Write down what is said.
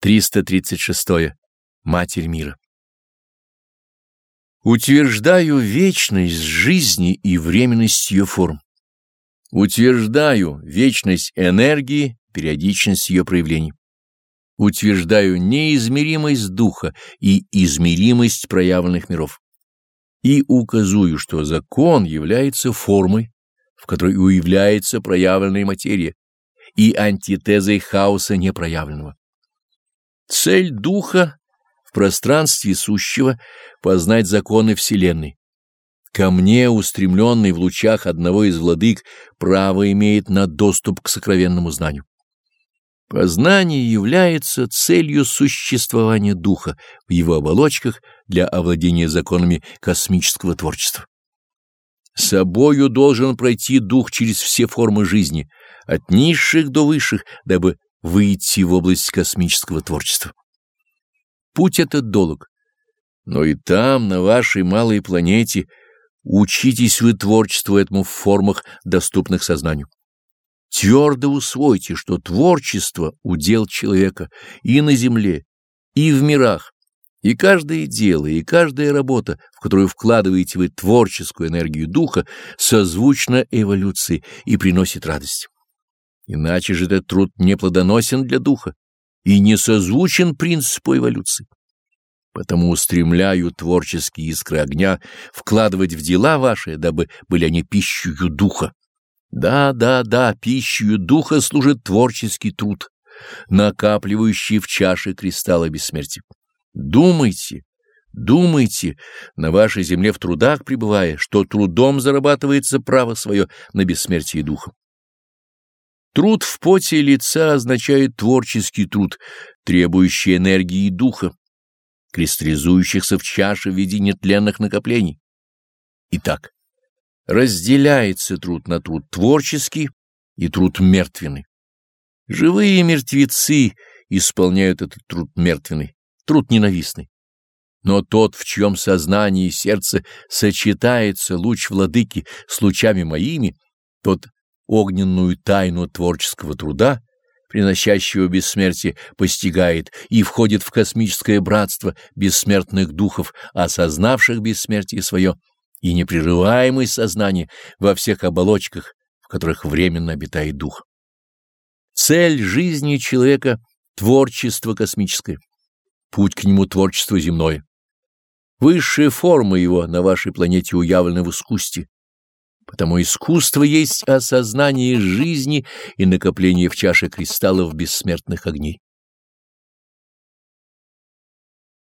336. Матерь мира. Утверждаю вечность жизни и временность ее форм. Утверждаю вечность энергии, периодичность ее проявлений. Утверждаю неизмеримость духа и измеримость проявленных миров. И указую, что закон является формой, в которой уявляется проявленная материя, и антитезой хаоса непроявленного. Цель духа в пространстве сущего — познать законы Вселенной. Ко мне, устремленный в лучах одного из владык, право имеет на доступ к сокровенному знанию. Познание является целью существования духа в его оболочках для овладения законами космического творчества. Собою должен пройти дух через все формы жизни, от низших до высших, дабы выйти в область космического творчества. Путь этот долг, но и там, на вашей малой планете, учитесь вы творчеству этому в формах, доступных сознанию. Твердо усвойте, что творчество — удел человека и на земле, и в мирах, и каждое дело, и каждая работа, в которую вкладываете вы творческую энергию духа, созвучна эволюции и приносит радость. Иначе же этот труд не плодоносен для духа и не созвучен принципу эволюции. Потому устремляю творческие искры огня вкладывать в дела ваши, дабы были они пищею духа. Да, да, да, пищею духа служит творческий труд, накапливающий в чаше кристалла бессмертия. Думайте, думайте, на вашей земле в трудах пребывая, что трудом зарабатывается право свое на бессмертие духа. Труд в поте лица означает творческий труд, требующий энергии и духа, кристаллизующихся в чаше в виде нетленных накоплений. Итак, разделяется труд на труд творческий и труд мертвенный. Живые мертвецы исполняют этот труд мертвенный, труд ненавистный. Но тот, в чьем сознании и сердце сочетается луч владыки с лучами моими, тот огненную тайну творческого труда, приносящего бессмертие, постигает и входит в космическое братство бессмертных духов, осознавших бессмертие свое и непрерываемость сознания во всех оболочках, в которых временно обитает дух. Цель жизни человека — творчество космическое, путь к нему — творчество земное. Высшие формы его на вашей планете уявлены в искусстве, Потому искусство есть осознание жизни и накопление в чаше кристаллов бессмертных огней.